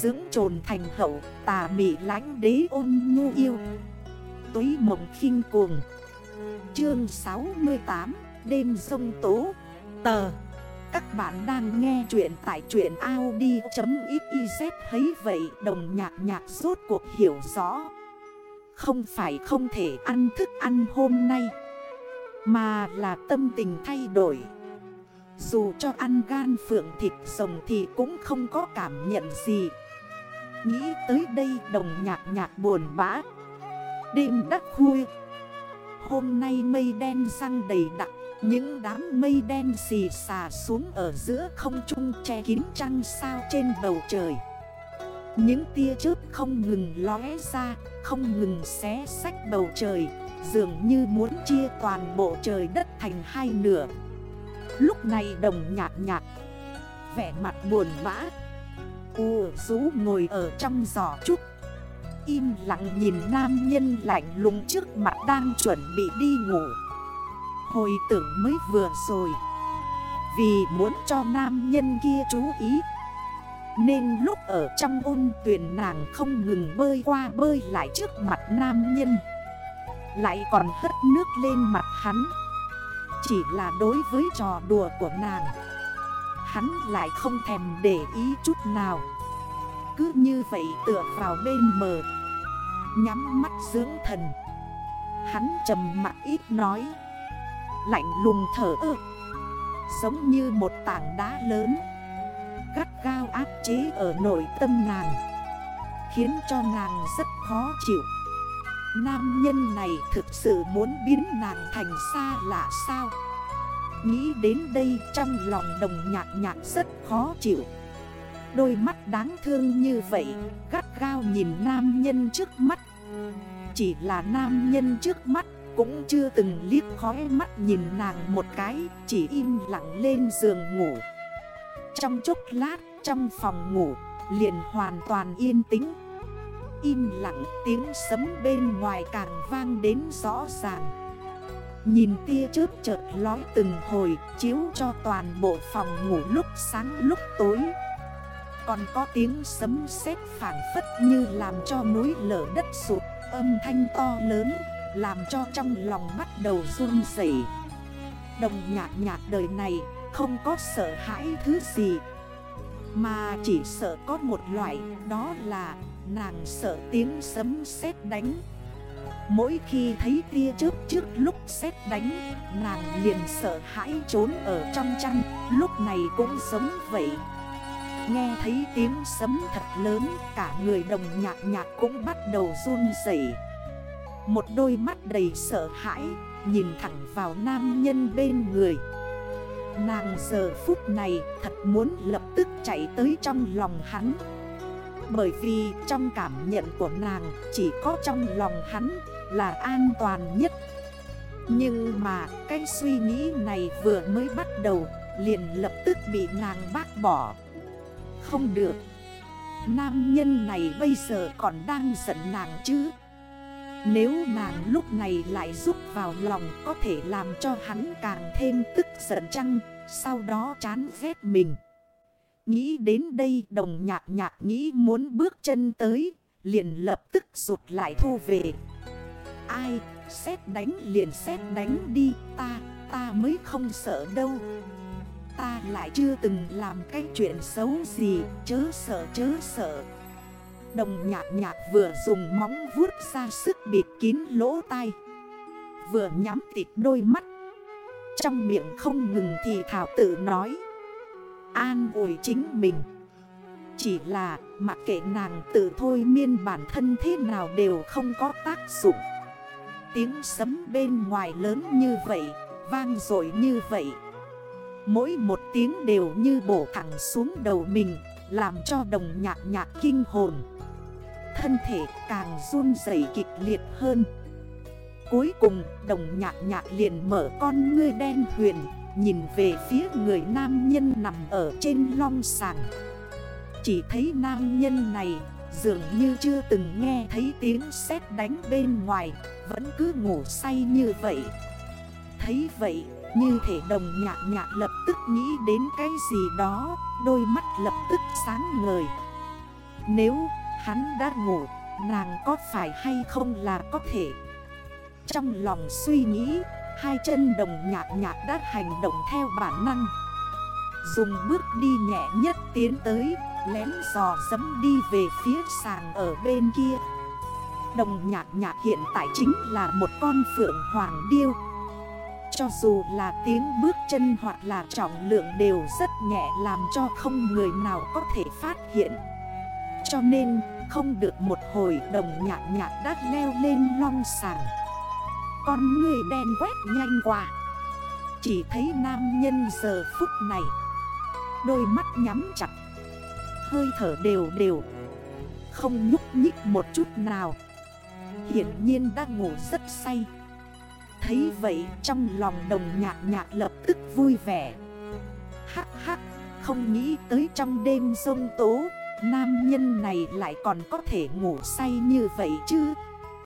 Dưỡng trồn thành hậu, tà mị lánh đế ôn nhu yêu. Túy mộng khinh cuồng. Chương 68 Đêm sông tố. Tờ. Các bạn đang nghe chuyện tại chuyện Audi.xyz Thấy vậy, đồng nhạc nhạc rốt cuộc hiểu rõ. Không phải không thể ăn thức ăn hôm nay, Mà là tâm tình thay đổi. Dù cho ăn gan phượng thịt rồng thì cũng không có cảm nhận gì. Nghĩ tới đây đồng nhạc nhạc buồn bã. Đêm đất khuya. Hôm nay mây đen răng đầy đặc. Những đám mây đen xì xà xuống ở giữa không trung che kín trăng sao trên bầu trời. Những tia chớp không ngừng lóe ra, Không ngừng xé sách bầu trời, Dường như muốn chia toàn bộ trời đất thành hai nửa. Lúc này đồng nhạc nhạc, Vẻ mặt buồn bã. U rú ngồi ở trong giỏ trúc. Im lặng nhìn nam nhân lạnh lùng trước mặt đang chuẩn bị đi ngủ. Hồi tưởng mới vừa rồi, Vì muốn cho nam nhân kia chú ý, Nên lúc ở trong ôn tuyển nàng không ngừng bơi qua bơi lại trước mặt nam nhân. Lại còn hất nước lên mặt hắn. Chỉ là đối với trò đùa của nàng Hắn lại không thèm để ý chút nào. Cứ như vậy tựa vào bên mờ. Nhắm mắt dưỡng thần. Hắn trầm mặt ít nói. Lạnh lùng thở ơ. Giống như một tảng đá lớn. Gắt gao áp chế ở nội tâm nàng. Khiến cho nàng rất khó chịu. Nam nhân này thực sự muốn biến nàng thành xa lạ sao? Nghĩ đến đây trong lòng đồng nhạc nhạc rất khó chịu. Đôi mắt đáng thương như vậy, Gắt gao nhìn nam nhân trước mắt. Chỉ là nam nhân trước mắt, Cũng chưa từng liếc khói mắt nhìn nàng một cái, Chỉ im lặng lên giường ngủ. Trong chốc lát, trong phòng ngủ, Liền hoàn toàn yên tĩnh. Im lặng, tiếng sấm bên ngoài càng vang đến rõ ràng. Nhìn tia chớp chợt lói từng hồi, Chiếu cho toàn bộ phòng ngủ lúc sáng, lúc tối. Còn có tiếng sấm sét phản phất như làm cho núi lở đất sụt, Âm thanh to lớn, Làm cho trong lòng bắt đầu run rẩy. Đồng nhạc nhạc đời này, không có sợ hãi thứ gì, Mà chỉ sợ có một loại, đó là nàng sợ tiếng sấm sét đánh. Mỗi khi thấy tia chớp trước lúc xét đánh, Nàng liền sợ hãi trốn ở trong chăn, Lúc này cũng giống vậy. Nghe thấy tiếng sấm thật lớn, Cả người đồng nhạc nhạc cũng bắt đầu run rẩy. Một đôi mắt đầy sợ hãi, Nhìn thẳng vào nam nhân bên người. Nàng giờ phút này thật muốn lập tức chạy tới trong lòng hắn. Bởi vì trong cảm nhận của nàng chỉ có trong lòng hắn là an toàn nhất. Nhưng mà cái suy nghĩ này vừa mới bắt đầu, liền lập tức bị nàng bác bỏ. Không được. Nam nhân này bây giờ còn đang giận nàng chứ? Nếu nàng lúc này lại rút vào lòng có thể làm cho hắn càng thêm tức giận chăng? Sau đó chán ghét mình. Nghĩ đến đây, đồng nhạc nhạc nghĩ muốn bước chân tới, Liền lập tức rụt lại thu về. Ai xét đánh liền xét đánh đi Ta, ta mới không sợ đâu. Ta lại chưa từng làm cái chuyện xấu gì Chớ sợ chớ sợ. Đồng nhạc nhạc vừa dùng móng vuốt ra sức bịt kín lỗ tai Vừa nhắm tịt đôi mắt. Trong miệng không ngừng thì thảo tự nói An ủi chính mình. Chỉ là mặc kệ nàng tự thôi miên bản thân thế nào đều không có tác dụng. Tiếng sấm bên ngoài lớn như vậy, Vang dội như vậy. Mỗi một tiếng đều như bổ thẳng xuống đầu mình, Làm cho đồng nhạc nhạc kinh hồn. Thân thể càng run dày kịch liệt hơn. Cuối cùng, đồng nhạc nhạc liền mở con ngươi đen huyền, Nhìn về phía người nam nhân nằm ở trên long sàng. Chỉ thấy nam nhân này Dường như chưa từng nghe thấy tiếng sét đánh bên ngoài, Vẫn cứ ngủ say như vậy. Thấy vậy, như thể đồng nhạc nhạc lập tức nghĩ đến cái gì đó, Đôi mắt lập tức sáng ngời. Nếu hắn đã ngủ, Nàng có phải hay không là có thể? Trong lòng suy nghĩ, Hai chân đồng nhạc nhạc đã hành động theo bản năng. Dùng bước đi nhẹ nhất tiến tới, Lén dò dấm đi về phía sàng ở bên kia. Đồng nhạc nhạc hiện tại chính là một con phượng hoàng điêu. Cho dù là tiếng bước chân hoặc là trọng lượng đều rất nhẹ làm cho không người nào có thể phát hiện. Cho nên, không được một hồi đồng nhạc nhạc đã leo lên long sàng Con người đen quét nhanh qua. Chỉ thấy nam nhân giờ phút này Đôi mắt nhắm chặt. Hơi thở đều đều. Không nhúc nhích một chút nào. Hiển nhiên đang ngủ rất say. Thấy vậy trong lòng đồng nhạc nhạc lập tức vui vẻ. Hắc hắc, Không nghĩ tới trong đêm sông tố, Nam nhân này lại còn có thể ngủ say như vậy chứ.